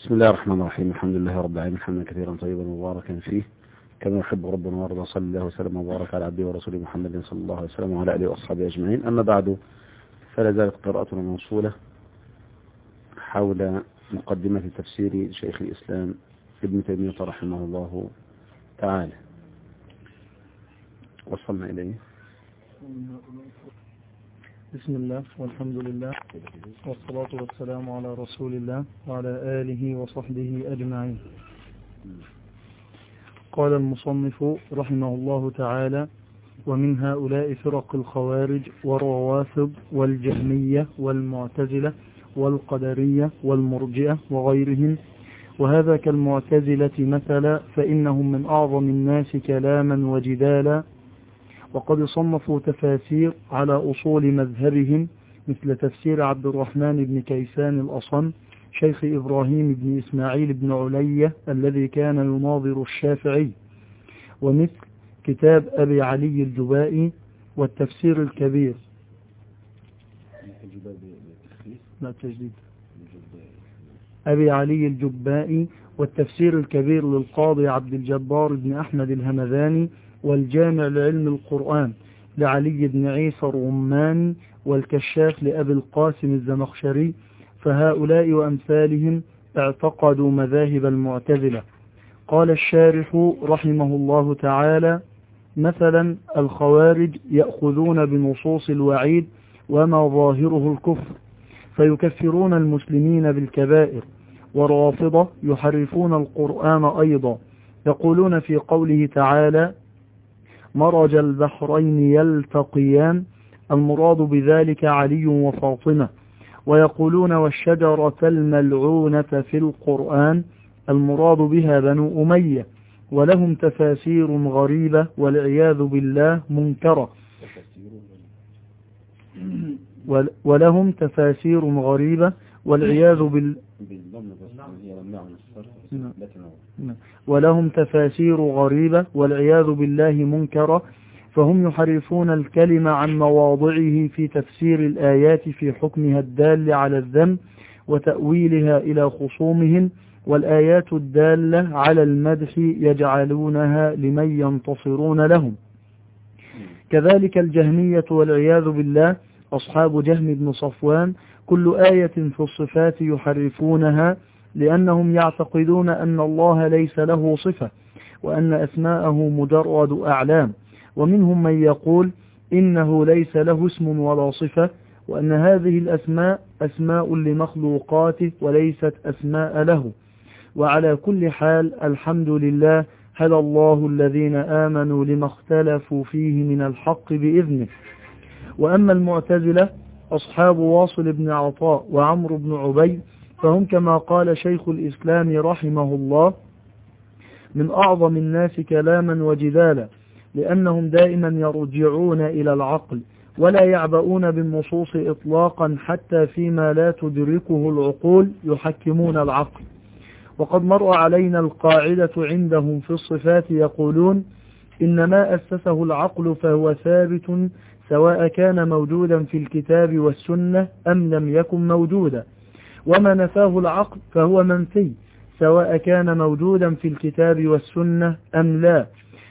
بسم الله الرحمن الرحيم. الحمد لله رب العالمين. حمدا كثيرا طيبا مباركا فيه. كما يحب ربنا وارضى صلى الله وسلم وبارك على عبده ورسوله محمد صلى الله عليه وسلم وعلى آله وأصحابه أجمعين. أما بعد فلا زالت قراءتنا موصولة حول مقدمة تفسير شيخ الإسلام ابن تيمية رحمه الله تعالى. وصلنا إليه. بسم الله والحمد لله والصلاة والسلام على رسول الله وعلى آله وصحبه أجمعين. قال المصنف رحمه الله تعالى ومن هؤلاء فرق الخوارج والروافض والجهمية والمعتزلة والقدرية والمرجئة وغيرهم وهذا كالمعتزلة مثلا فإنهم من أعظم الناس كلاما وجدالا وقد صنفوا تفاسير على أصول مذهبهم مثل تفسير عبد الرحمن بن كيسان الأصم شيخ إبراهيم بن إسماعيل بن علية الذي كان يناظر الشافعي ومثل كتاب أبي علي الجبائي والتفسير الكبير. لا تجديد أبي علي الجبائي والتفسير الكبير للقاضي عبد الجبار بن أحمد الهمذاني والجامع لعلم القرآن لعلي بن عيسى الرماني والكشاف لأبي القاسم الزمخشري فهؤلاء وأمثالهم اعتقدوا مذاهب المعتزلة. قال الشارح رحمه الله تعالى مثلا الخوارج يأخذون بنصوص الوعيد وما ظاهره الكفر فيكفرون المسلمين بالكبائر والرافضة يحرفون القرآن أيضا يقولون في قوله تعالى مرج البحرين يلتقيان المراد بذلك علي وفاطمة. ويقولون والشجرة الملعونة في القرآن المراد بها بنو أمية. ولهم تفاسير غريبة والعياذ بالله منكرة. ولهم تفاسير غريبة والعياذ بالله ولهم تفاسير غريبة والعياذ بالله منكرة فهم يحرفون الكلم عن مواضعه في تفسير الآيات في حكمها الدال على الذنب وتأويلها إلى خصومهم والآيات الدالة على المدح يجعلونها لمن ينتصرون لهم. كذلك الجهمية والعياذ بالله أصحاب جهم بن صفوان كل آية في الصفات يحرفونها لأنهم يعتقدون أن الله ليس له صفة وأن أسماءه مجرد أعلام. ومنهم من يقول إنه ليس له اسم ولا صفة وأن هذه الأسماء أسماء لمخلوقاته وليست أسماء له. وعلى كل حال الحمد لله هدى الله الذين آمنوا لما اختلفوا فيه من الحق بإذنه. وأما المعتزلة أصحاب واصل بن عطاء وعمرو بن عبيد فهم كما قال شيخ الإسلام رحمه الله من أعظم الناس كلاما وجدالا لأنهم دائما يرجعون إلى العقل ولا يعبؤون بالنصوص إطلاقا حتى فيما لا تدركه العقول يحكمون العقل. وقد مر علينا القاعدة عندهم في الصفات يقولون إن ما أسسه العقل فهو ثابت سواء كان موجودا في الكتاب والسنة أم لم يكن موجودا. وما نفاه العقل فهو منفي سواء كان موجودا في الكتاب والسنة أم لا.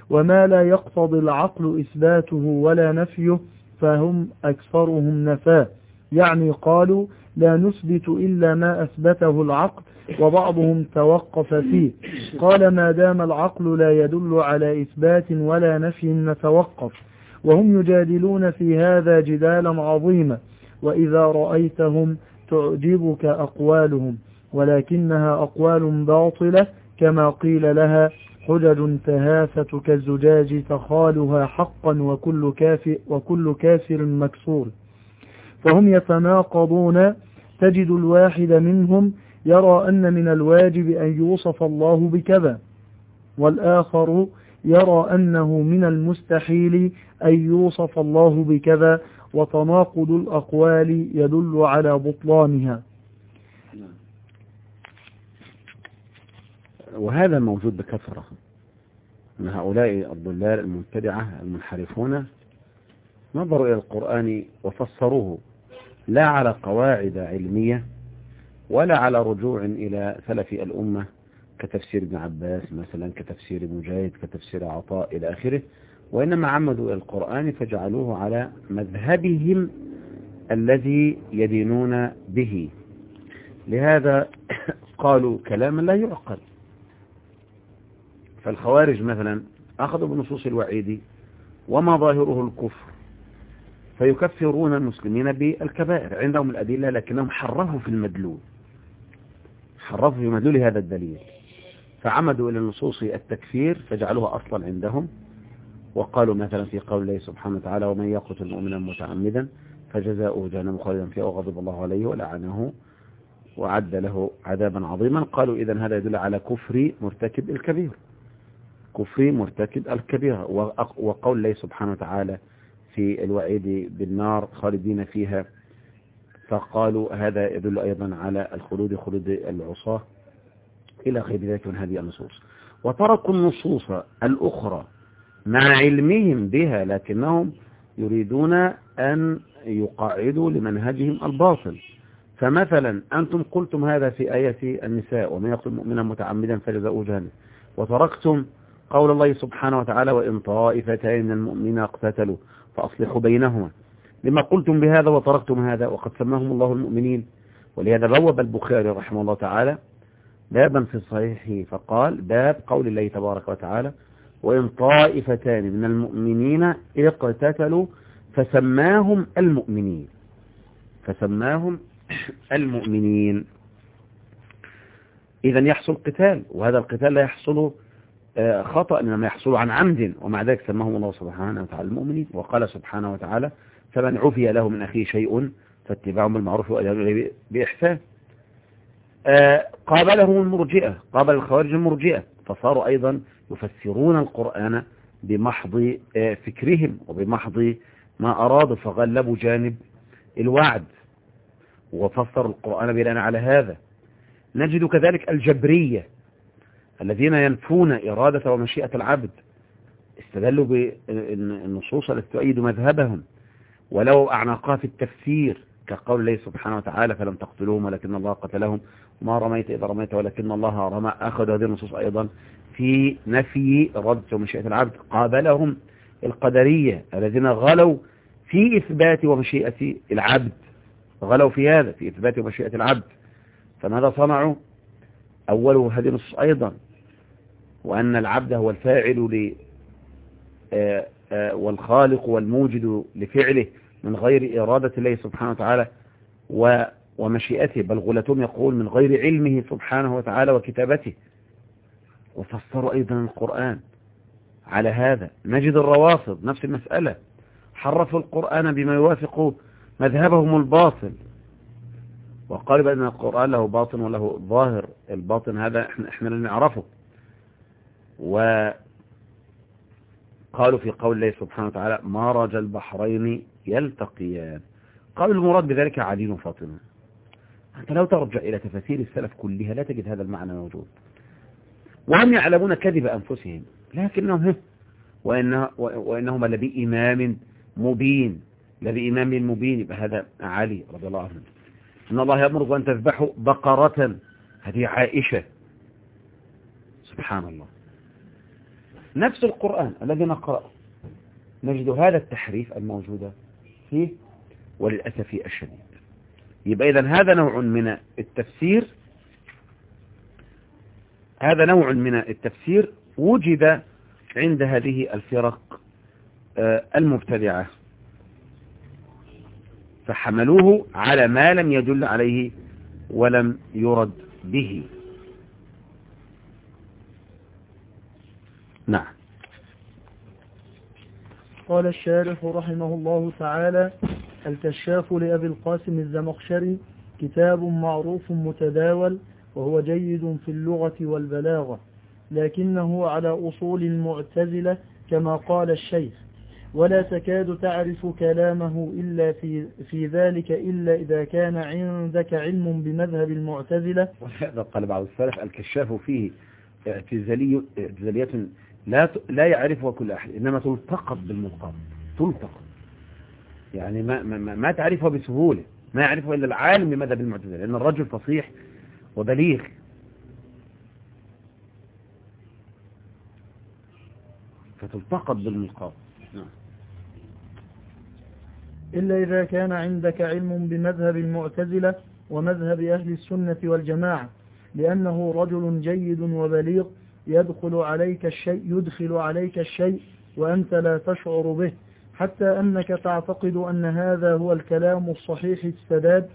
وما لا يقتضي العقل إثباته ولا نفيه فهم أكثرهم نفاه. يعني قالوا لا نثبت إلا ما أثبته العقل وبعضهم توقف فيه. قال ما دام العقل لا يدل على إثبات ولا نفي نتوقف. وهم يجادلون في هذا جدالا عظيما. وإذا رأيتهم تعجبك أقوالهم ولكنها أقوال باطلة كما قيل لها حجج تهافة كالزجاج تخالها حقا وكل كافر, وكل كافر مكسور. فهم يتناقضون تجد الواحد منهم يرى أن من الواجب أن يوصف الله بكذا والآخر يرى أنه من المستحيل أن يوصف الله بكذا وتناقض الأقوال يدل على بطلانها. وهذا موجود بكثرة. من هؤلاء الضلال المبتدعة المنحرفون نظروا إلى القرآن وفسروه لا على قواعد علمية ولا على رجوع إلى سلف الأمة كتفسير ابن عباس مثلا كتفسير مجاهد كتفسير عطاء إلى آخره. وإنما عمدوا القرآن فجعلوه على مذهبهم الذي يدينون به. لهذا قالوا كلاما لا يعقل. فالخوارج مثلا أخذوا بنصوص الوعيد وما ظاهره الكفر فيكفرون المسلمين بالكبائر. عندهم الأدلة لكنهم حرفوا في المدلول. حرفوا في مدلول هذا الدليل. فعمدوا إلى نصوص التكفير فجعلوها أصلا عندهم وقالوا مثلا في قول الله سبحانه وتعالى ومن يقتل مؤمنا متعمدا فجزاؤه جهنم خالدا فيها وغضب الله عليه ولعنه وعد له عذابا عظيما. قالوا إذا هذا يدل على كفر مرتكب الكبير كفر مرتكب الكبير. وقول الله سبحانه وتعالى في الوعيد بالنار خالدين فيها فقالوا هذا يدل أيضا على الخلود خلود العصاة. إلى غير ذلك من هذه النصوص. وتركوا النصوص الأخرى مع علمهم بها لكنهم يريدون أن يقعدوا لمنهجهم الباطل. فمثلا أنتم قلتم هذا في آية النساء ومن يقتل مؤمنا متعمدا فجزاؤه جهنم. وتركتم قول الله سبحانه وتعالى وإن طائفتين من المؤمنين اقتتلوا فأصلحوا بينهما. لما قلتم بهذا وتركتم هذا وقد سماهم الله المؤمنين. ولهذا بوب البخاري رحمه الله تعالى بابا في صحيحه فقال باب قول الله تبارك وتعالى وإن طائفتان من المؤمنين اقتتلوا فسماهم المؤمنين. فسماهم المؤمنين. إذا يحصل قتال وهذا القتال لا يحصل آه، خطأ إنما يحصل عن عمد ومع ذلك سماهم الله سبحانه وتعالى المؤمنين. وقال سبحانه وتعالى فمن عفي له من أخيه شيء فاتباع بالمعروف وأجل بإحسان. قابلهم المرجئة قابل الخوارج المرجئة فصاروا أيضا يفسرون القرآن بمحض آه، فكرهم وبمحض ما أرادوا فغلبوا جانب الوعد وفسر القرآن بناء على هذا. نجد كذلك الجبرية الذين ينفون إرادة ومشيئة العبد. استدلوا بالنصوص التي تؤيد مذهبهم. ولو أعناقها في التفسير كقول الله سبحانه وتعالى فلم تقتلوهم ولكن الله قتلهم. ما رميت إذا رميت ولكن الله رمى. أخذ هذه النصوص أيضا في نفي إرادة ومشيئة العبد. قابلهم القدرية الذين غلوا في إثبات ومشيئة العبد. غلوا في هذا في إثبات ومشيئة العبد. فماذا صنعوا؟ أوله هذه النصوص أيضا. وأن العبد هو الفاعل ل آه، آه، والخالق والموجد لفعله. من غير إرادة الله سبحانه وتعالى ومشيئته بل غلتهم يقول من غير علمه سبحانه وتعالى وكتابته. وفسروا أيضا القرآن على هذا. نجد الروافض نفس المسألة. حرفوا القرآن بما يوافق مذهبهم الباطل. وقال بأن القرآن له باطن وله ظاهر. الباطن هذا إحنا, اللي نعرفه. وقالوا في قول الله سبحانه وتعالى مرج البحرين يلتقيان. قالوا المراد بذلك عدين فاطمة. أنت لو ترجع إلى تفاسير السلف كلها لا تجد هذا المعنى موجود. وهم يعلمون كذب أنفسهم لكنهم وإنه وإنهما لبإمام مبين. لبإمام مبين يبقى هذا علي رضي الله عنه. إن الله يأمرك أن تذبحوا بقرة. هذه عائشة. سبحان الله. نفس القرآن الذي نقرأه. نجد هذا التحريف الموجود فيه وللأسف الشديد. يبقى إذن هذا نوع من التفسير هذا نوع من التفسير وجد عند هذه الفرق آه، المبتدعة. فحملوه على ما لم يدل عليه ولم يرد به. نعم. قال الشارح رحمه الله تعالى الكشاف لأبي القاسم الزمخشري كتاب معروف متداول وهو جيد في اللغة والبلاغة لكنه على أصول المعتزلة كما قال الشيخ ولا تكاد تعرف كلامه إلا في, في ذلك إلا إذا كان عندك علم بمذهب المعتزلة. وهذا قال بعض السلف الكشاف فيه اعتزالية لا لا يعرفها كل أحد إنما تلتقط بالملقب تلتقط. يعني ما, ما, ما تعرفها بسهولة ما يعرفه إلا العالم بمذهب المعتزلة لأن الرجل فصيح وبليغ. فتلتقط بالملقاط نعم. إلا إذا كان عندك علم بمذهب المعتزلة ومذهب أهل السنة والجماعة لأنه رجل جيد وبليغ يدخل عليك الشيء يدخل عليك الشيء وأنت لا تشعر به. حتى أنك تعتقد أن هذا هو الكلام الصحيح السداد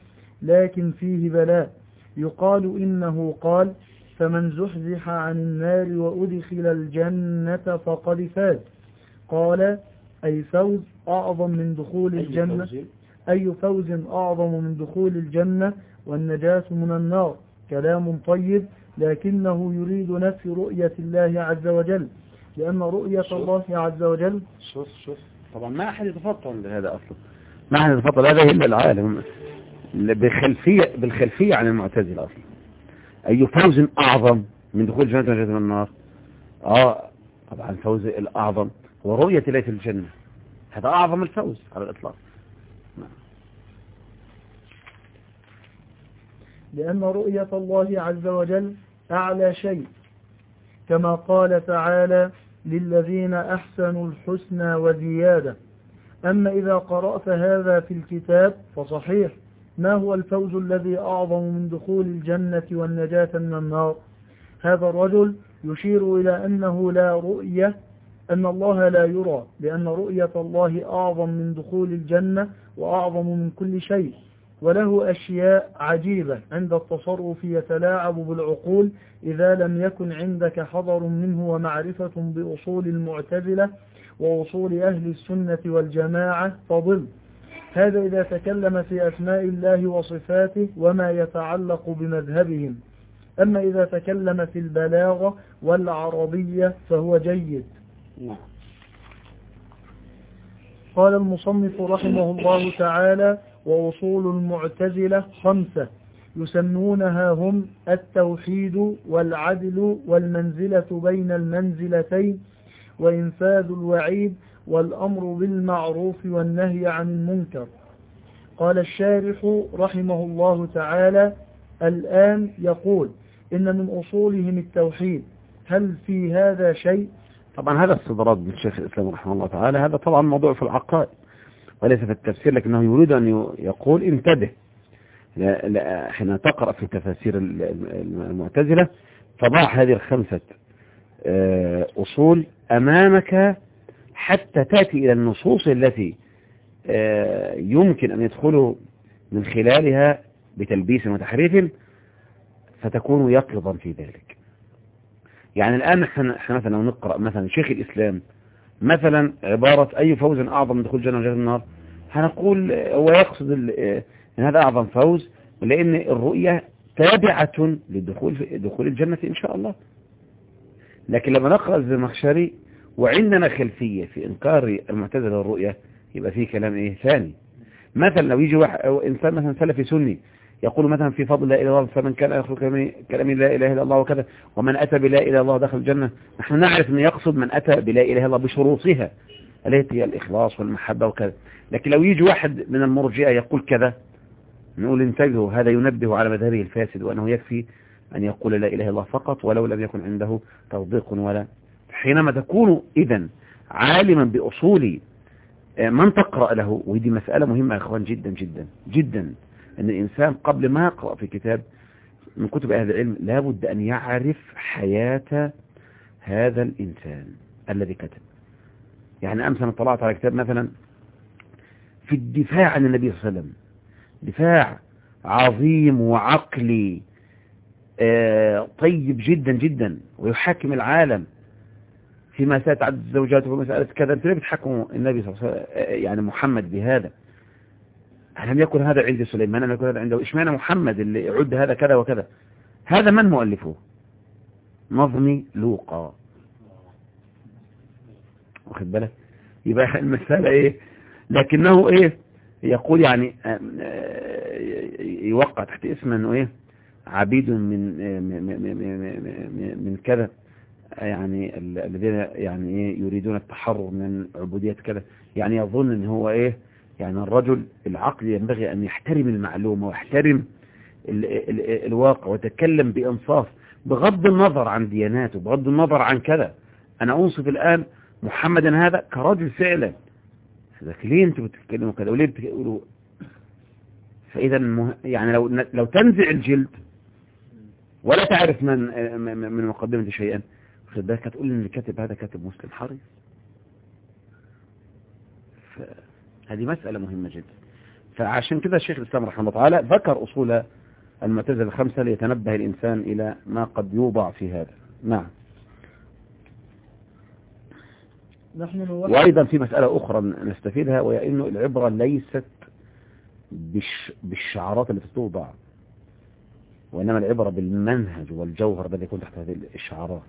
لكن فيه بلاء. يقال إنه قال فمن زحزح عن النار وأدخل الجنة فقد فاز. قال أي فوز أعظم من دخول الجنة؟ أي فوز أعظم من دخول الجنة والنجاة من النار. كلام طيب لكنه يريد نفي رؤية الله عز وجل. لأن رؤية شوف. الله عز وجل شوف شوف. طبعا ما أحد يتفطن لهذا أصلا. ما أحد يتفطن هذا إلا العالم. بالخلفية, بالخلفية عن المعتزلة أصلا. أي فوز أعظم من دخول الجنة ونجاة من النار؟ آه طبعا الفوز الأعظم هو رؤية الله في الجنة. هذا أعظم الفوز على الإطلاق. لأن رؤية الله عز وجل أعلى شيء. كما قال تعالى للذين أحسنوا الحسنى وزيادة. أما إذا قرأت هذا في الكتاب فصحيح. ما هو الفوز الذي أعظم من دخول الجنة والنجاة من النار؟ هذا الرجل يشير إلى أنه لا رؤية أن الله لا يرى لأن رؤية الله أعظم من دخول الجنة وأعظم من كل شيء. وله أشياء عجيبة. عند التصرف يتلاعب بالعقول إذا لم يكن عندك حضر منه ومعرفة بأصول المعتزلة وأصول أهل السنة والجماعة فضل. هذا إذا تكلم في أسماء الله وصفاته وما يتعلق بمذهبهم. أما إذا تكلم في البلاغة والعربية فهو جيد. نعم. قال المصنف رحمه الله تعالى وأصول المعتزلة خمسة يسمونها هم التوحيد والعدل والمنزلة بين المنزلتين وإنفاذ الوعيد والأمر بالمعروف والنهي عن المنكر. قال الشارح رحمه الله تعالى الآن يقول إن من أصولهم التوحيد هل في هذا شيء؟ طبعا هذا استدراج من شيخ الإسلام رحمه الله تعالى هذا طبعا موضوع في العقائد. وليس في التفسير لكنه يريد أن يقول انتبه. حين تقرأ في تفاسير المعتزلة فضع هذه الخمسة آه، أصول أمامك حتى تأتي إلى النصوص التي آه، يمكن أن يدخلوا من خلالها بتلبيس وتحريف فتكون يقظا في ذلك. يعني الآن إحنا مثلا نقرأ مثلا شيخ الإسلام مثلا عبارة أي فوز أعظم من دخول الجنة وجنة النار هنقول هو يقصد إن هذا أعظم فوز لأن الرؤية تابعة لدخول دخول الجنة إن شاء الله. لكن لما نقرأ الزمخشري وعندنا خلفية في إنكار المعتزلة والرؤية يبقى فيه كلام إيه ثاني. مثلا لو يجي واحد أو إنسان مثلا سلفي سني يقول مثلا في فضل لا إله إلا الله فمن كان يخلق كلام لا إله إلا الله وكذا ومن أتى بلا إله إلا الله دخل الجنة. نحن نعرف أن يقصد من أتى بلا إله إلا الله بشروطها التي هي الإخلاص والمحبة وكذا. لكن لو يجي واحد من المرجئة يقول كذا نقول انتبهوا هذا ينبه على مذهبه الفاسد وأنه يكفي أن يقول لا إله إلا الله فقط ولو لم يكن عنده توضيق ولا. حينما تكون إذا عالما بأصول من تقرأ له؟ ودي مسألة مهمة يا أخوان جدا جدا جدا. أن الإنسان قبل ما يقرأ في كتاب من كتب أهل العلم لابد أن يعرف حياة هذا الإنسان الذي كتب. يعني أمس أنا طلعت على كتاب مثلا في الدفاع عن النبي صلى الله عليه وسلم. دفاع عظيم وعقلي آه طيب جدا جدا ويحاكم العالم في مسألة عدد الزوجات ومسألة كذا. أنتوا ليه بتحكموا النبي صلى الله عليه وسلم يعني محمد بهذا؟ لم يكن هذا عند سليمان؟ لم يكن هذا عنده؟ اشمعنى محمد اللي يعد هذا كذا وكذا؟ هذا من مؤلفه؟ نظمي لوقا. واخد بالك؟ يبقى المسألة إيه؟ لكنه إيه؟ يقول يعني يوقع تحت اسم إنه إيه؟ عبيد من من كذا يعني الذين يعني إيه؟ يريدون التحرر من عبودية كذا. يعني يظن إن هو إيه؟ يعني الرجل العقل ينبغي أن يحترم المعلومة ويحترم ال ال ال الواقع ويتكلم بإنصاف بغض النظر عن دياناته بغض النظر عن كذا. أنا أنصف الآن محمدا هذا كرجل فعلا. لكن ليه أنتوا بتتكلموا كذا وليه بتقولوا؟ فإذا مه... يعني لو لو تنزع الجلد ولا تعرف من من مقدمة شيئا خد بالك هتقول إن الكاتب هذا كاتب مسلم حريص. هذه مسألة مهمة جدا. فعشان كده الشيخ الإسلام رحمه الله تعالى ذكر أصول المعتزلة الخمسة ليتنبه الإنسان إلى ما قد يوضع في هذا. نعم نحن نوحد وأيضا في مسألة أخرى نستفيدها وهي أنه العبرة ليست بالش بالشعارات التي توضع وإنما العبرة بالمنهج والجوهر الذي يكون تحت هذه الشعارات.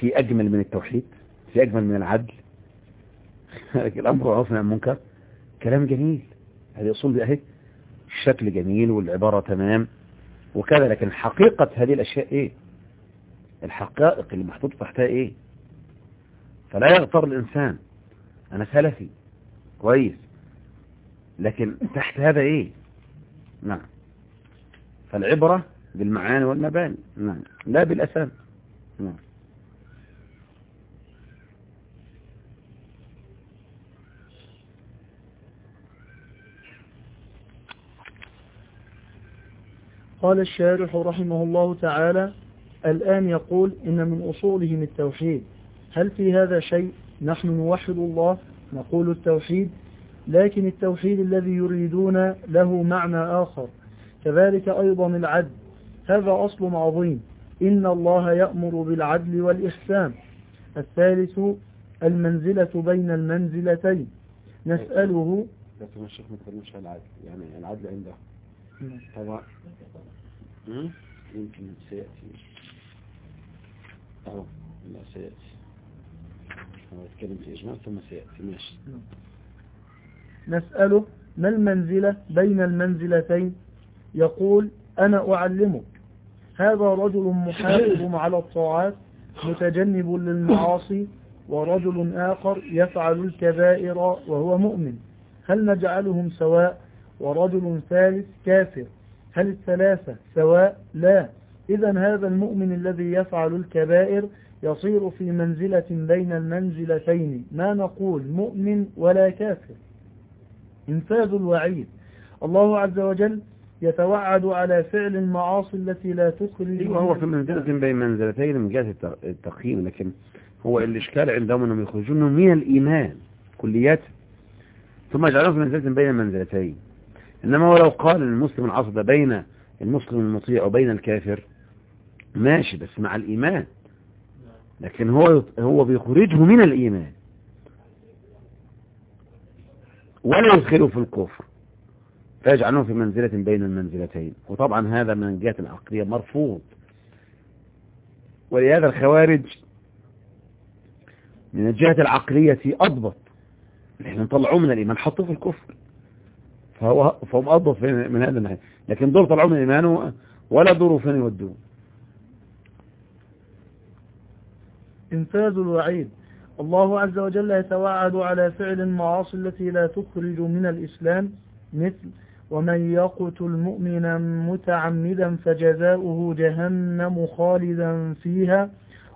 في أجمل من التوحيد في أجمل من العدل. الأمر معروف عن المنكر. كلام جميل. هذه أصول دي أهي. الشكل جميل والعبارة تمام. وكذا لكن حقيقة هذه الأشياء إيه؟ الحقائق اللي محطوط تحتها إيه؟ فلا يغتر الإنسان. أنا سلفي. كويس. لكن تحت هذا إيه؟ نعم. فالعبرة بالمعاني والمباني. نعم. لا بالأسام نعم. قال الشارح رحمه الله تعالى الآن يقول إن من أصولهم التوحيد. هل في هذا شيء نحن نوحد الله نقول التوحيد؟ لكن التوحيد الذي يريدون له معنى آخر كذلك أيضا العدل. هذا أصل عظيم. إن الله يأمر بالعدل والإحسان. الثالث المنزلة بين المنزلتين. نسأله لكن الشيخ ما تكلمش عن العدل. يعني العدل عنده. طبعا؟ يمكن سيأتي. أو لا سيأتي. في إجمال ثم سيأتي ماشي نسأله ما المنزلة بين المنزلتين؟ يقول أنا أعلمك. هذا رجل محافظ على الطاعات متجنب للمعاصي ورجل آخر يفعل الكبائر وهو مؤمن. هل نجعلهم سواء؟ ورجل ثالث كافر. هل الثلاثة سواء؟ لا. إذا هذا المؤمن الذي يفعل الكبائر يصير في منزلة بين المنزلتين. ما نقول مؤمن ولا كافر. إنفاذ الوعيد. الله عز وجل يتوعد على فعل المعاصي التي لا تخرج أيوة هو في منزلة بين منزلتين من جهة التقييم لكن هو الإشكال عندهم أنهم يخرجون من الإيمان. كليات. ثم يجعلون في منزلة بين المنزلتين. إنما ولو قال المسلم العصد بين المسلم المطيع وبين الكافر ماشي بس مع الإيمان. لكن هو هو بيخرجه من الإيمان. ولا يدخله في الكفر. فيجعله في منزلة بين المنزلتين. وطبعا هذا من جهة العقلية مرفوض. ولهذا الخوارج من الجهة العقلية أضبط. إحنا نطلعوه من الإيمان حطوه في الكفر. فهو فهم أضبط من هذا الناحية. لكن دول طلعوه من الإيمان ولا دوروا فين يودوه. إنفاذ الوعيد. الله عز وجل يتوعد على فعل المعاصي التي لا تخرج من الإسلام مثل ومن يقتل مؤمنا متعمدا فجزاؤه جهنم خالدا فيها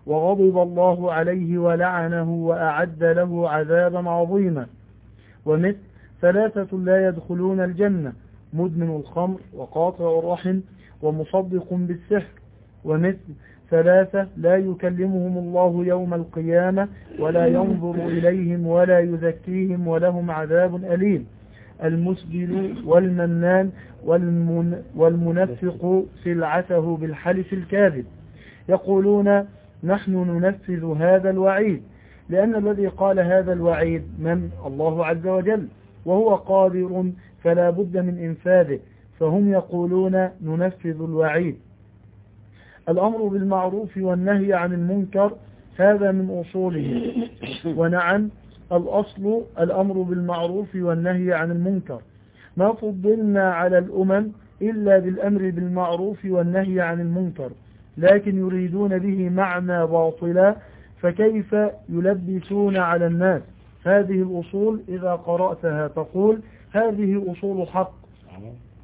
وغضب الله عليه ولعنه وأعد له عذابا عظيما. ومثل ثلاثة لا يدخلون الجنة مدمن الخمر وقاطع الرحم ومصدق بالسحر. ومثل ثلاثة لا يكلمهم الله يوم القيامة ولا ينظر إليهم ولا يزكيهم ولهم عذاب أليم. المسبل والمنان والمن والمنفق سلعته بالحلف الكاذب. يقولون نحن ننفذ هذا الوعيد لأن الذي قال هذا الوعيد من؟ الله عز وجل. وهو قادر فلا بد من إنفاذه. فهم يقولون ننفذ الوعيد. الأمر بالمعروف والنهي عن المنكر هذا من أصوله. ونعم الأصل الأمر بالمعروف والنهي عن المنكر. ما فضلنا على الأمم إلا بالأمر بالمعروف والنهي عن المنكر لكن يريدون به معنى باطلا فكيف يلبسون على الناس؟ هذه الأصول إذا قرأتها تقول هذه أصول حق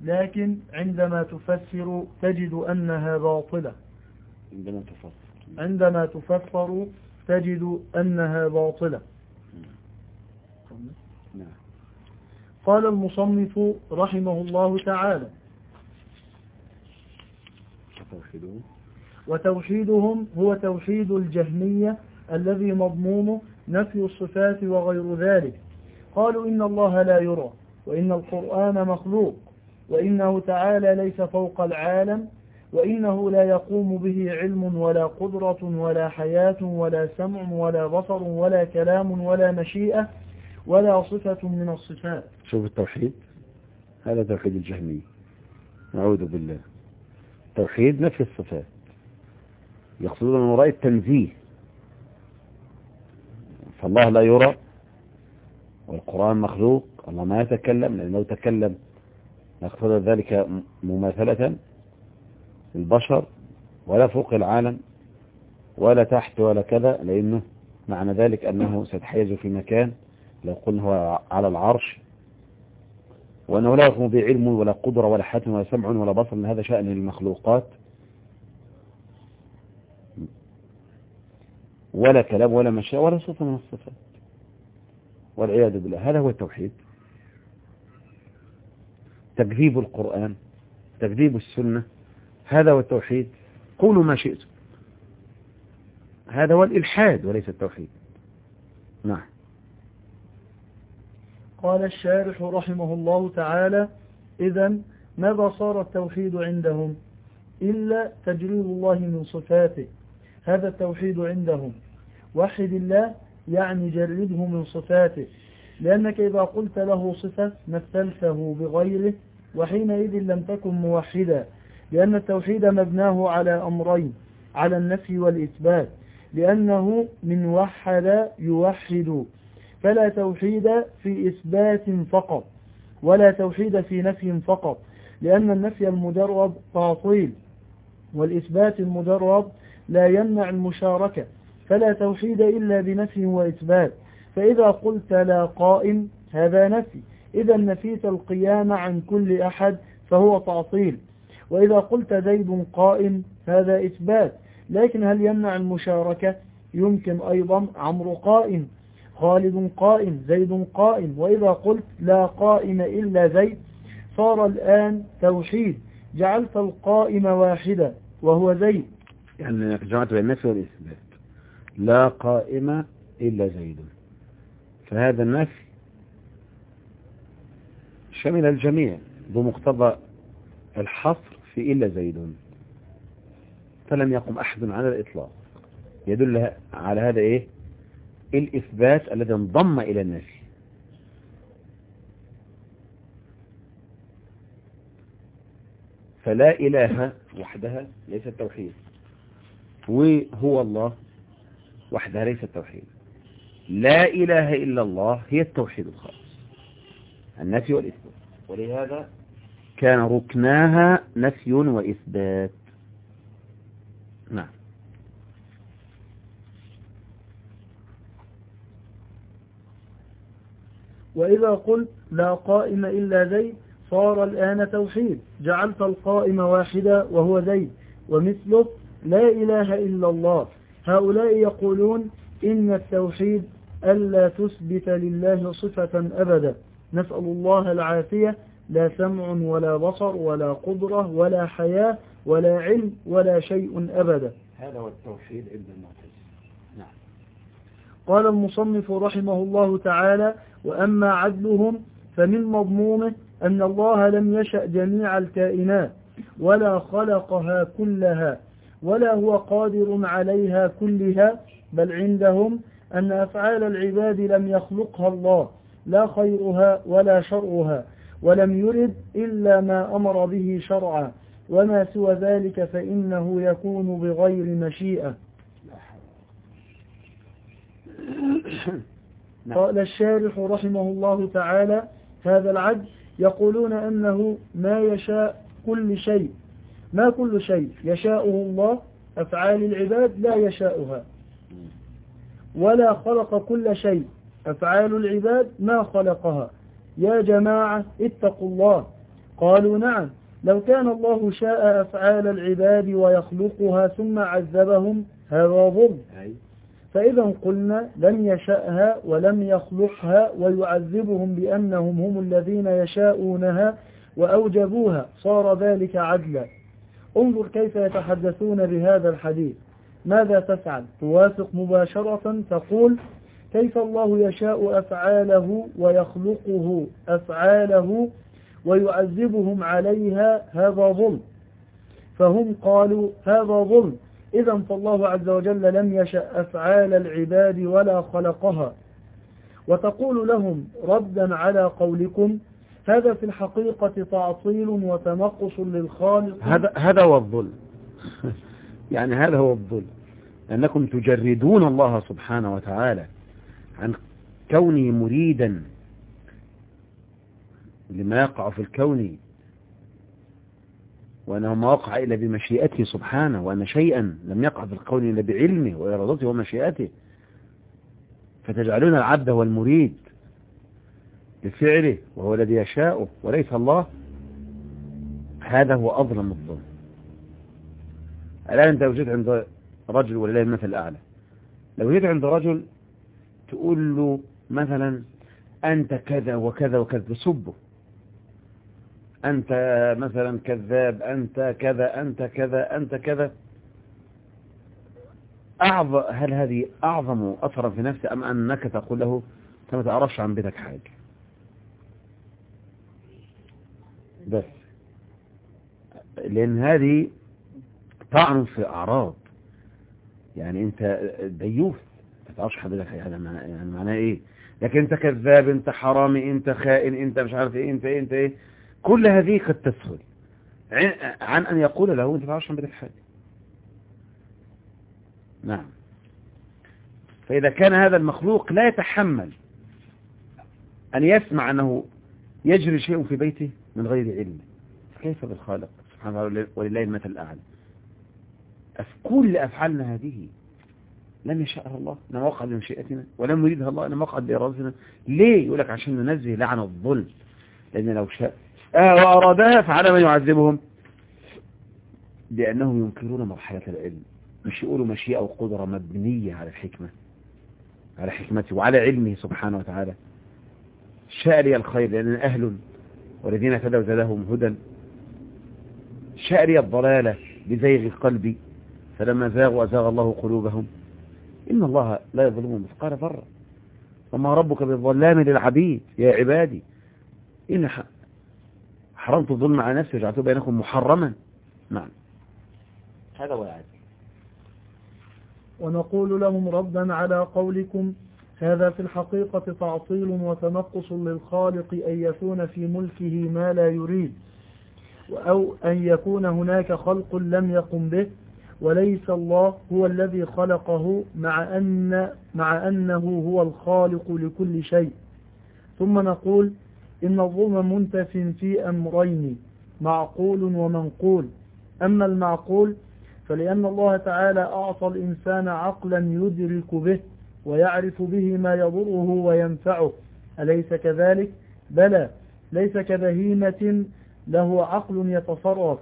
لكن عندما تفسر تجد أنها باطلة. عندما تفسر عندما تفسر تجد أنها باطلة. نعم. قال المصنف رحمه الله تعالى توحيدهم وتوحيدهم هو توحيد الجهمية الذي مضمونه نفي الصفات وغير ذلك. قالوا إن الله لا يرى وإن القرآن مخلوق وإنه تعالى ليس فوق العالم وإنه لا يقوم به علم ولا قدرة ولا حياة ولا سمع ولا بصر ولا كلام ولا مشيئة ولا صفة من الصفات. شوف التوحيد هذا توحيد الجهمية. نعوذ بالله. توحيد نفي الصفات. يقصدون من وراء التنزيه. فالله لا يرى والقرآن مخلوق. الله ما يتكلم لأنه تكلم. يقصد ذلك مماثلة. البشر ولا فوق العالم ولا تحت ولا كذا لأنه معنى ذلك أنه سيتحيز في مكان لو قلنا هو على العرش. وأنه لا يقوم بعلم ولا قدرة ولا حتم ولا سمع ولا بصر هذا شأن المخلوقات ولا كلام ولا مشاء ولا صفة من الصفات. والعياذ بالله هذا هو التوحيد. تكذيب القرآن تكذيب السنة هذا هو التوحيد. قولوا ما شئتم. هذا هو الإلحاد وليس التوحيد. نعم. قال الشارح رحمه الله تعالى إذا ماذا صار التوحيد عندهم إلا تجريد الله من صفاته. هذا التوحيد عندهم. وحد الله يعني جرده من صفاته. لأنك إذا قلت له صفة مثلته بغيره وحينئذ لم تكن موحدا. لأن التوحيد مبناه على أمرين على النفي والإثبات لأنه من وحد يوحد فلا توحيد في إثبات فقط ولا توحيد في نفي فقط لأن النفي المجرد تعطيل والإثبات المجرد لا يمنع المشاركة فلا توحيد إلا بنفي وإثبات فإذا قلت لا قائم هذا نفي إذا نفيت القيام عن كل أحد فهو تعطيل وإذا قلت زيد قائم هذا إثبات. لكن هل يمنع المشاركة؟ يمكن أيضا عمرو قائم خالد قائم زيد قائم. وإذا قلت لا قائم إلا زيد صار الآن توحيد. جعلت القائم واحدا وهو زيد. يعني جمعت بين النفي والإثبات. لا قائم إلا زيد. فهذا النفي شمل الجميع بمقتضى الحصر في إلا زيد. فلم يقم أحد على الإطلاق. يدل على هذا إيه؟ الإثبات الذي انضم إلى النفي. فلا إله وحدها ليس التوحيد. وهو الله وحدها ليس التوحيد. لا إله إلا الله هي التوحيد الخاص النفي والإثبات. ولهذا كان ركناها نفي وإثبات. نعم. وإذا قلت لا قائم إلا زيد صار الآن توحيد. جعلت القائم واحدا وهو زيد. ومثله لا إله إلا الله. هؤلاء يقولون إن التوحيد ألا تثبت لله صفة أبدا. نسأل الله العافية لا سمع ولا بصر ولا قدرة ولا حياة ولا علم ولا شيء أبدا. هذا هو التوحيد عند المعتزلة نعم. قال المصنف رحمه الله تعالى وأما عدلهم فمن مضمومه أن الله لم يشأ جميع الكائنات ولا خلقها كلها ولا هو قادر عليها كلها بل عندهم أن أفعال العباد لم يخلقها الله لا خيرها ولا شرها. ولم يرد إلا ما أمر به شرعا وما سوى ذلك فإنه يكون بغير مشيئة. قال الشارح رحمه الله تعالى هذا العدل يقولون أنه ما يشاء كل شيء. ما كل شيء يشاءه الله؟ أفعال العباد لا يشاؤها. ولا خلق كل شيء. أفعال العباد ما خلقها. يا جماعة اتقوا الله. قالوا نعم. لو كان الله شاء أفعال العباد ويخلقها ثم عذبهم هذا ظلم. فإذا قلنا لم يشأها ولم يخلقها ويعذبهم بأنهم هم الذين يشاءونها وأوجبوها. صار ذلك عدلا. انظر كيف يتحدثون بهذا الحديث. ماذا تفعل؟ توافق مباشرة تقول كيف الله يشاء أفعاله ويخلقه أفعاله ويعذبهم عليها هذا ظلم. فهم قالوا هذا ظلم. إذا فالله عز وجل لم يشأ أفعال العباد ولا خلقها. وتقول لهم ردا على قولكم هذا في الحقيقة تعطيل وتنقص للخالق. هذا هذا هو الظلم. يعني هذا هو الظلم. أنكم تجردون الله سبحانه وتعالى. عن كونه مريدا. لما يقع في الكون وأنه ما وقع إلا بمشيئته سبحانه وأن شيئا لم يقع في الكون إلا بعلمه وإرادته ومشيئته. فتجعلون العبد هو المريد لفعله وهو الذي يشاءه وليس الله. هذا هو أظلم الظلم. الآن أنت وجدت عند رجل ولله المثل الأعلى. لو جيت عند رجل تقول له مثلا أنت كذا وكذا وكذا تسبه أنت مثلا كذاب أنت كذا أنت كذا أنت كذا. أعظم هل هذه أعظم أثرا في نفسي أم أنك تقول له أنت ما تعرفش عن بيتك حاجة؟ بس. لأن هذه طعن في أعراض. يعني أنت ديوث تعرفش حضرتك هذا يعني معناه إيه؟ لكن أنت كذاب أنت حرامي أنت خائن أنت مش عارف إيه أنت إيه أنت إيه؟ كل هذه قد تسهل. عن أن يقول له ما تعرفش عن بيتك حاجة نعم. فإذا كان هذا المخلوق لا يتحمل أن يسمع أنه يجري شيء في بيته من غير علم. كيف بالخالق؟ سبحانه وتعالى ولله المثل الأعلى. كل أفعالنا هذه لم يشاءها الله لم وقع بمشيئتنا ولم يريدها الله لم وقع بإرادتنا. ليه؟ يقول لك عشان ننزه لعن الظلم. لأن لو شاء آه وأرادها فعلى من يعذبهم؟ لأنهم ينكرون مرحلة العلم. مش يقولوا مشيئة وقدرة مبنية على الحكمة على حكمته وعلى علمه سبحانه وتعالى. شاء لي الخير لأن أهل والذين اهتدوا زادهم هدى. شاء لي الضلالة بزيغ قلبي فلما زاغوا أزاغ الله قلوبهم. إن الله لا يظلم مثقال ذرة. وما ربك بالظلام للعبيد يا عبادي. إن حرمت الظلم على نفسي وجعلته بينكم محرما. نعم. هذا هو العدل ونقول لهم ردا على قولكم هذا في الحقيقة تعطيل وتنقص للخالق أن يكون في ملكه ما لا يريد أو أن يكون هناك خلق لم يقم به. وليس الله هو الذي خلقه مع, أن مع أنه هو الخالق لكل شيء. ثم نقول إن الظلم منتف في أمرين معقول ومنقول. أما المعقول فلأن الله تعالى أعطى الإنسان عقلا يدرك به ويعرف به ما يضره وينفعه. أليس كذلك؟ بلى ليس كبهيمة له عقل يتصرف.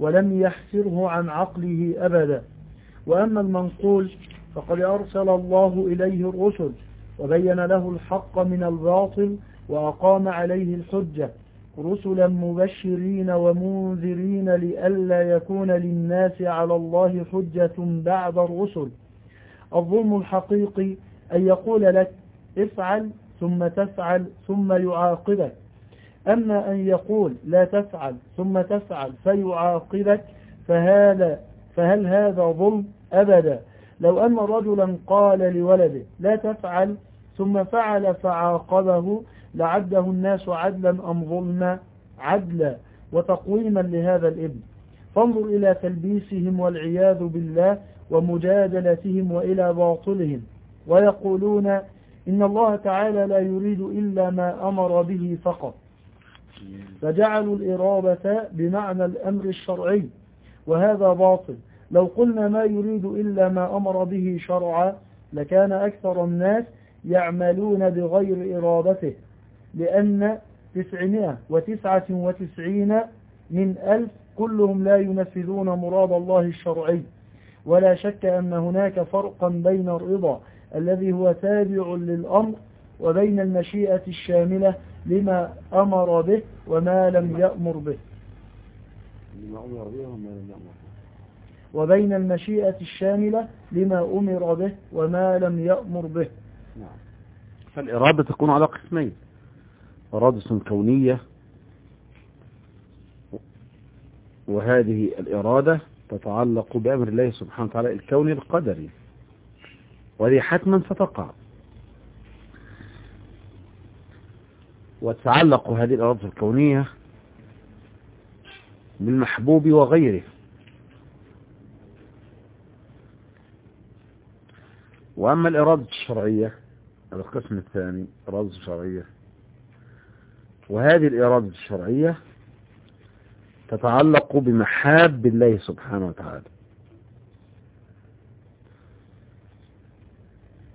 ولم يحسره عن عقله أبدا. وأما المنقول فقد أرسل الله إليه الرسل وبين له الحق من الباطل وأقام عليه الحجة. رسلا مبشرين ومنذرين لئلا يكون للناس على الله حجة بعد الرسل. الظلم الحقيقي أن يقول لك افعل ثم تفعل ثم يعاقبك. أما أن يقول لا تفعل ثم تفعل فيعاقبك فهذا فهل هذا ظلم؟ أبدا. لو أن رجلا قال لولده لا تفعل ثم فعل فعاقبه لعده الناس عدلا أم ظلما؟ عدلا. وتقويما لهذا الإبن. فانظر إلى تلبيسهم والعياذ بالله ومجادلتهم وإلى باطلهم. ويقولون إن الله تعالى لا يريد إلا ما أمر به فقط. فجعلوا الإرادة بمعنى الأمر الشرعي وهذا باطل. لو قلنا ما يريد إلا ما أمر به شرعا لكان أكثر الناس يعملون بغير إرادته لأن تسعمائة وتسعة وتسعين من ألف كلهم لا ينفذون مراد الله الشرعي. ولا شك أن هناك فرقا بين الرضا الذي هو تابع للأمر وبين المشيئة الشاملة لما أمر به وما لم يأمر به. لما أمر به وما لم يأمر به. وبين المشيئة الشاملة لما أمر به وما لم يأمر به. نعم. فالإرادة تكون على قسمين. إرادة كونية وهذه الإرادة تتعلق بأمر الله سبحانه وتعالى الكوني القدري. وهذه حتما ستقع. وتتعلق هذه الإرادة الكونية بالمحبوب وغيره. وأما الإرادة الشرعية القسم الثاني إرادة شرعية. وهذه الإرادة الشرعية تتعلق بمحاب الله سبحانه وتعالى.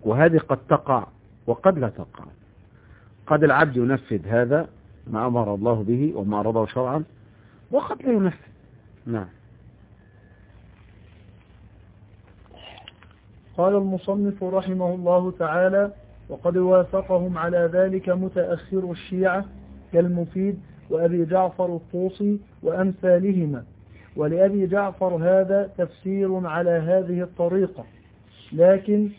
وهذه قد تقع وقد لا تقع. قد العبد ينفذ هذا ما أمر الله به وما أرضه شرعا وقد لا ينفذ. نعم. قال المصنف رحمه الله تعالى وقد وافقهم على ذلك متأخر الشيعة كالمفيد وأبي جعفر الطوسي وأمثالهما. ولأبي جعفر هذا تفسير على هذه الطريقة لكن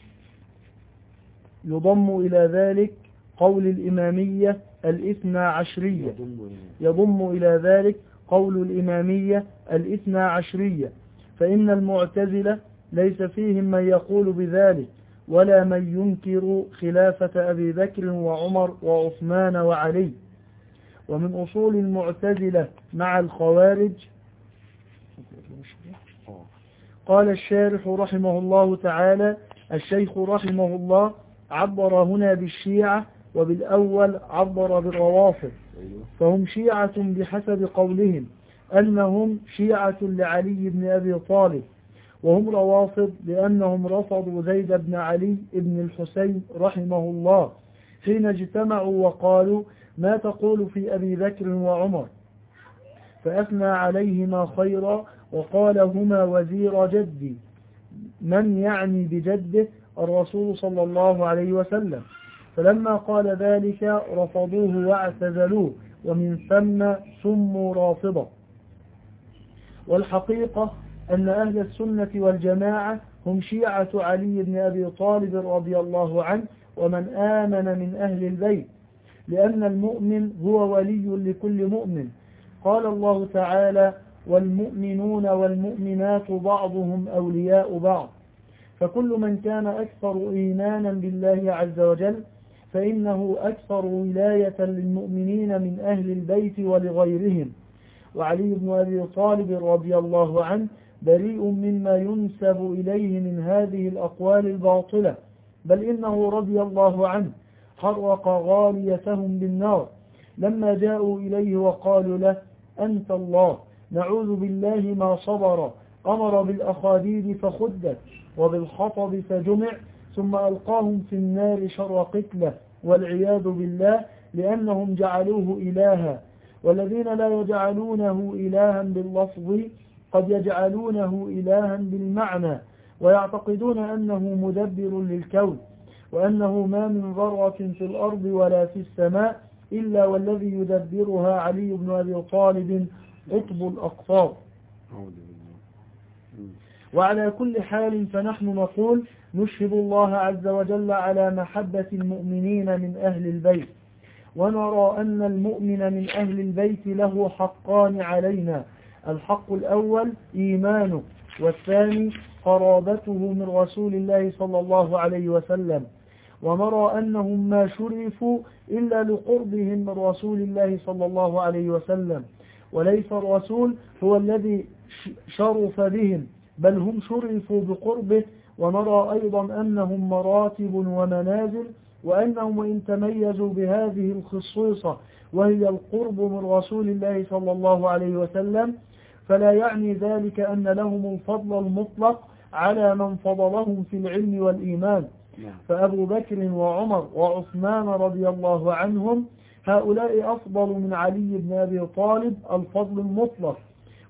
يضم إلى ذلك قول الإمامية الاثنى عشرية. يضم إلى ذلك قول الإمامية الاثنى عشرية. فإن المعتزلة ليس فيهم من يقول بذلك ولا من ينكر خلافة أبي بكر وعمر وعثمان وعلي. ومن أصول المعتزلة مع الخوارج قال الشارح رحمه الله تعالى الشيخ رحمه الله عبر هنا بالشيعة وبالأول عبر بالروافض. فهم شيعة بحسب قولهم أنهم شيعة لعلي بن أبي طالب وهم روافض لأنهم رفضوا زيد بن علي بن الحسين رحمه الله حين اجتمعوا وقالوا ما تقول في أبي بكر وعمر؟ فأثنى عليهما خيرا وقال هما وزير جدي من يعني بجده الرسول صلى الله عليه وسلم. فلما قال ذلك رفضوه واعتزلوه ومن ثم سموا رافضة. والحقيقة أن أهل السنة والجماعة هم شيعة علي بن أبي طالب رضي الله عنه ومن آمن من أهل البيت لأن المؤمن هو ولي لكل مؤمن. قال الله تعالى والمؤمنون والمؤمنات بعضهم أولياء بعض. فكل من كان أكثر إيمانا بالله عز وجل فإنه أكثر ولاية للمؤمنين من أهل البيت ولغيرهم. وعلي بن أبي طالب رضي الله عنه بريء مما ينسب إليه من هذه الأقوال الباطلة بل إنه رضي الله عنه حرق غاليتهم بالنار. لما جاءوا إليه وقالوا له أنت الله نعوذ بالله ما صبر أمر بالأخاديد فخدت وبالحطب فجمع ثم ألقاهم في النار شر قتلة والعياذ بالله لأنهم جعلوه إلها والذين لا يجعلونه إلها باللفظ قد يجعلونه إلها بالمعنى ويعتقدون أنه مدبر للكون وأنه ما من ذرة في الأرض ولا في السماء إلا والذي يدبرها علي بن أبي طالب قطب الأقطار. وعلى كل حال فنحن نقول نشهد الله عز وجل على محبة المؤمنين من أهل البيت ونرى أن المؤمن من أهل البيت له حقان علينا. الحق الأول إيمانه والثاني قرابته من رسول الله صلى الله عليه وسلم. ونرى أنهم ما شرفوا إلا لقربهم من رسول الله صلى الله عليه وسلم. وليس الرسول هو الذي شرف بهم بل هم شرفوا بقربه ونرى أيضا أنهم مراتب ومنازل وأنهم وإن تميزوا بهذه الخصيصة وهي القرب من رسول الله صلى الله عليه وسلم فلا يعني ذلك أن لهم الفضل المطلق على من فضلهم في العلم والإيمان. نعم. فأبو بكر وعمر وعثمان رضي الله عنهم هؤلاء أفضل من علي بن أبي طالب الفضل المطلق.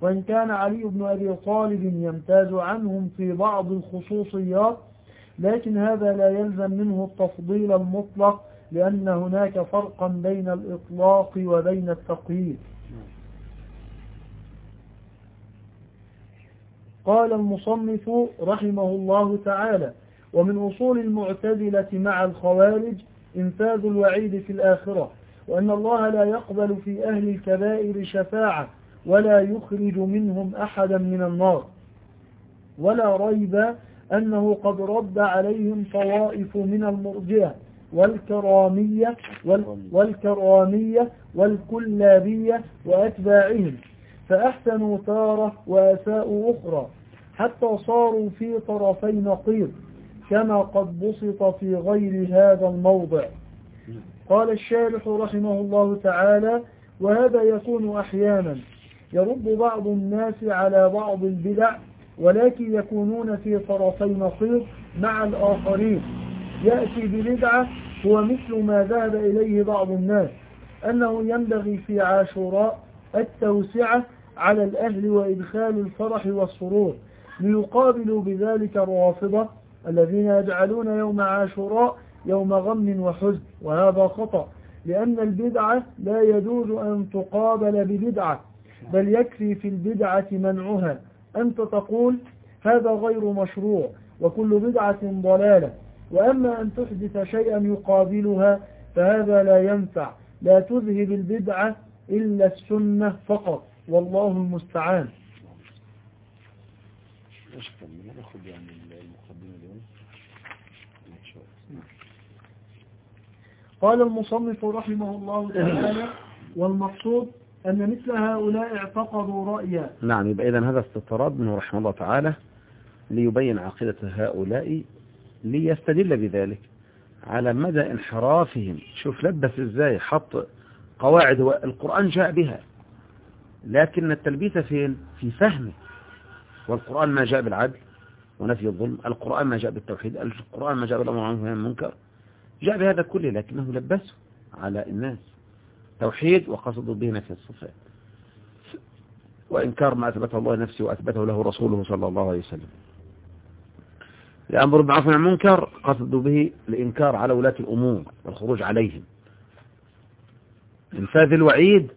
وإن كان علي بن أبي طالب يمتاز عنهم في بعض الخصوصيات لكن هذا لا يلزم منه التفضيل المطلق لأن هناك فرقا بين الإطلاق وبين التقييد. قال المصنف رحمه الله تعالى ومن أصول المعتزلة مع الخوارج إنفاذ الوعيد في الآخرة وأن الله لا يقبل في أهل الكبائر شفاعة ولا يخرج منهم أحدا من النار. ولا ريب أنه قد رد عليهم طوائف من المرجئة والكرامية والكرامية والكلابية وأتباعهم فأحسنوا تارة وأساءوا أخرى حتى صاروا في طرفي نقيض كما قد بسط في غير هذا الموضع. قال الشارح رحمه الله تعالى وهذا يكون أحيانا يرد بعض الناس على بعض البدع ولكن يكونون في طرفي نقيض مع الآخرين. يأتي ببدعة هو مثل ما ذهب إليه بعض الناس أنه ينبغي في عاشوراء التوسعة على الأهل وإدخال الفرح والسرور ليقابلوا بذلك الرافضة الذين يجعلون يوم عاشوراء يوم غم وحزن وهذا خطأ لأن البدعة لا يجوز أن تقابل ببدعة. بل يكفي في البدعة منعها. أنت تقول هذا غير مشروع وكل بدعة ضلالة وأما أن تحدث شيئا يقابلها فهذا لا ينفع. لا تذهب البدعة إلا السنة فقط. والله المستعان. قال المصنف رحمه الله تعالى والمقصود أن مثل هؤلاء اعتقدوا رأيا. نعم يبقى إذن هذا استطراد منه رحمه الله تعالى ليبين عقيدة هؤلاء ليستدل بذلك على مدى انحرافهم. شوف لبس إزاي حط قواعد القرآن جاء بها. لكن التلبيس فين؟ في فهمه. والقرآن ما جاء بالعدل ونفي الظلم القرآن ما جاء بالتوحيد القرآن ما جاء بالأمر عنه المنكر. جاء بهذا كله لكنه لبسه على الناس. توحيد وقصد به نفي الصفات. وإنكار ما أثبته الله نفسه وأثبته له رسوله صلى الله عليه وسلم. الأمر بالمعروف عن المنكر قصد به الإنكار على ولاة الأمور والخروج عليهم. إنفاذ الوعيد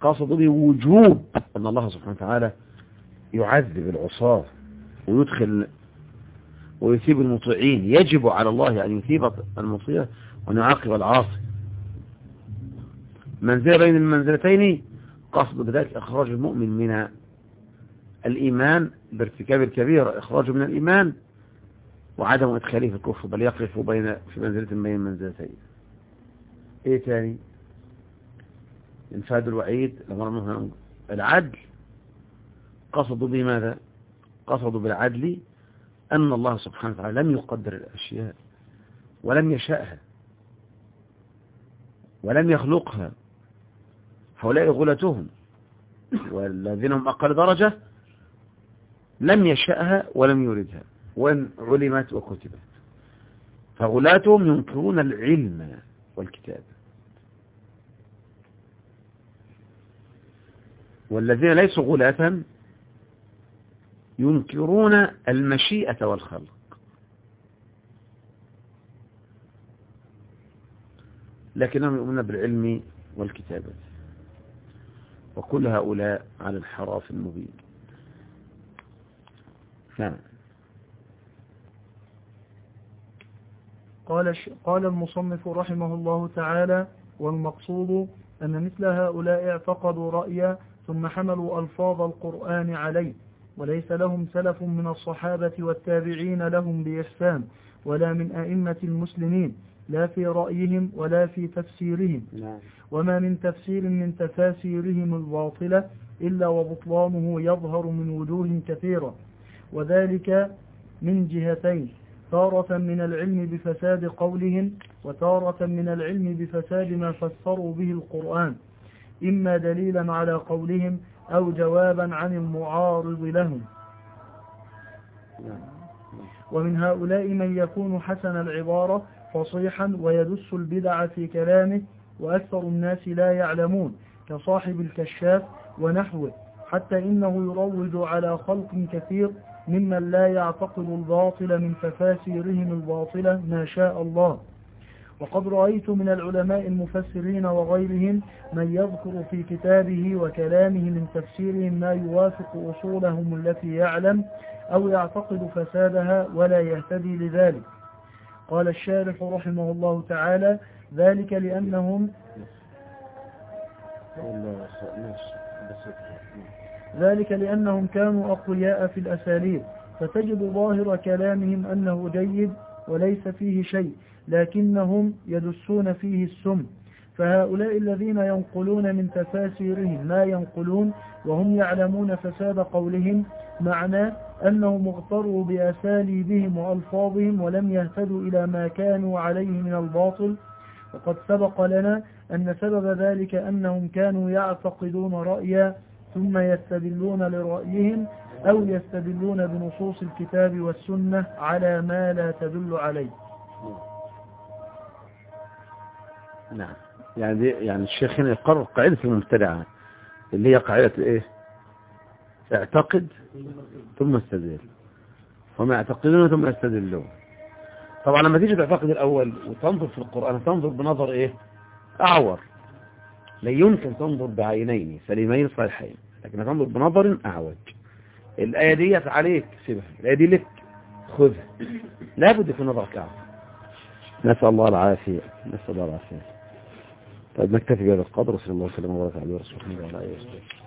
قصد به وجوب أن الله سبحانه وتعالى يعذب العصاة ويدخل ويثيب المطيعين. يجب على الله أن يثيب المطيع وأن يعاقب العاصي. منزلة بين المنزلتين قصد بذلك إخراج المؤمن من الإيمان بارتكاب الكبيرة إخراجه من الإيمان وعدم إدخاله في الكفر بل يقف بين في منزلة بين المنزلتين. إيه تاني؟ إنفاد الوعيد العدل. قصدوا بماذا؟ قصدوا بالعدل أن الله سبحانه وتعالى لم يقدر الأشياء ولم يشاءها ولم يخلقها. هؤلاء غلتهم والذين هم أقل درجة لم يشأها ولم يردها وإن علمت وكتبت فغلاتهم ينكرون العلم والكتاب والذين ليسوا غلاة ينكرون المشيئة والخلق لكنهم يؤمنون بالعلم والكتابة وكل هؤلاء على الحراف المبين. نعم. قال قال المصنف رحمه الله تعالى والمقصود أن مثل هؤلاء اعتقدوا رأيا ثم حملوا ألفاظ القرآن عليه وليس لهم سلف من الصحابة والتابعين لهم بإحسان ولا من أئمة المسلمين. لا في رأيهم ولا في تفسيرهم نعم. وما من تفسير من تفاسيرهم الباطلة إلا وبطلانه يظهر من وجوه كثيرة وذلك من جهتين تارة من العلم بفساد قولهم وتارة من العلم بفساد ما فسروا به القرآن إما دليلا على قولهم أو جوابا عن المعارض لهم نعم. ومن هؤلاء من يكون حسن العبارة فصيحا ويدس البدع في كلامه وأكثر الناس لا يعلمون كصاحب الكشاف ونحوه حتى إنه يروج على خلق كثير ممن لا يعتقد الباطل من تفاسيرهم الباطلة ما شاء الله. وقد رأيت من العلماء المفسرين وغيرهم من يذكر في كتابه وكلامه من تفسيرهم ما يوافق أصولهم التي يعلم أو يعتقد فسادها ولا يهتدي لذلك. قال الشارح رحمه الله تعالى ذلك لأنهم ذلك لأنهم كانوا أقوياء في الأساليب فتجد ظاهر كلامهم أنه جيد وليس فيه شيء لكنهم يدسون فيه السم. فهؤلاء الذين ينقلون من تفاسيرهم ما ينقلون وهم يعلمون فساد قولهم معناه أنهم اغتروا بأساليبهم وألفاظهم ولم يهتدوا إلى ما كانوا عليه من الباطل. وقد سبق لنا أن سبب ذلك أنهم كانوا يعتقدون رأيا ثم يستدلون لرأيهم أو يستدلون بنصوص الكتاب والسنة على ما لا تدل عليه. نعم. يعني يعني الشيخ هنا يقرر قاعدة المبتدعة. اللي هي قاعدة إيه؟ اعتقد ثم استدل. هم يعتقدون ثم يستدلون. طبعا لما تيجي تعتقد الأول وتنظر في القرآن تنظر بنظر إيه؟ أعور. لا يمكن تنظر بعينين سليمين صالحين لكن تنظر بنظر أعوج. الآية دي عليك سيبها الآية دي لك. خذها لابد في نظرك أعوج نسأل الله العافية. نسأل الله العافية. طيب نكتفي بهذا القدر صلى الله وسلم وبارك على رسول الله وعلى آله وصحبه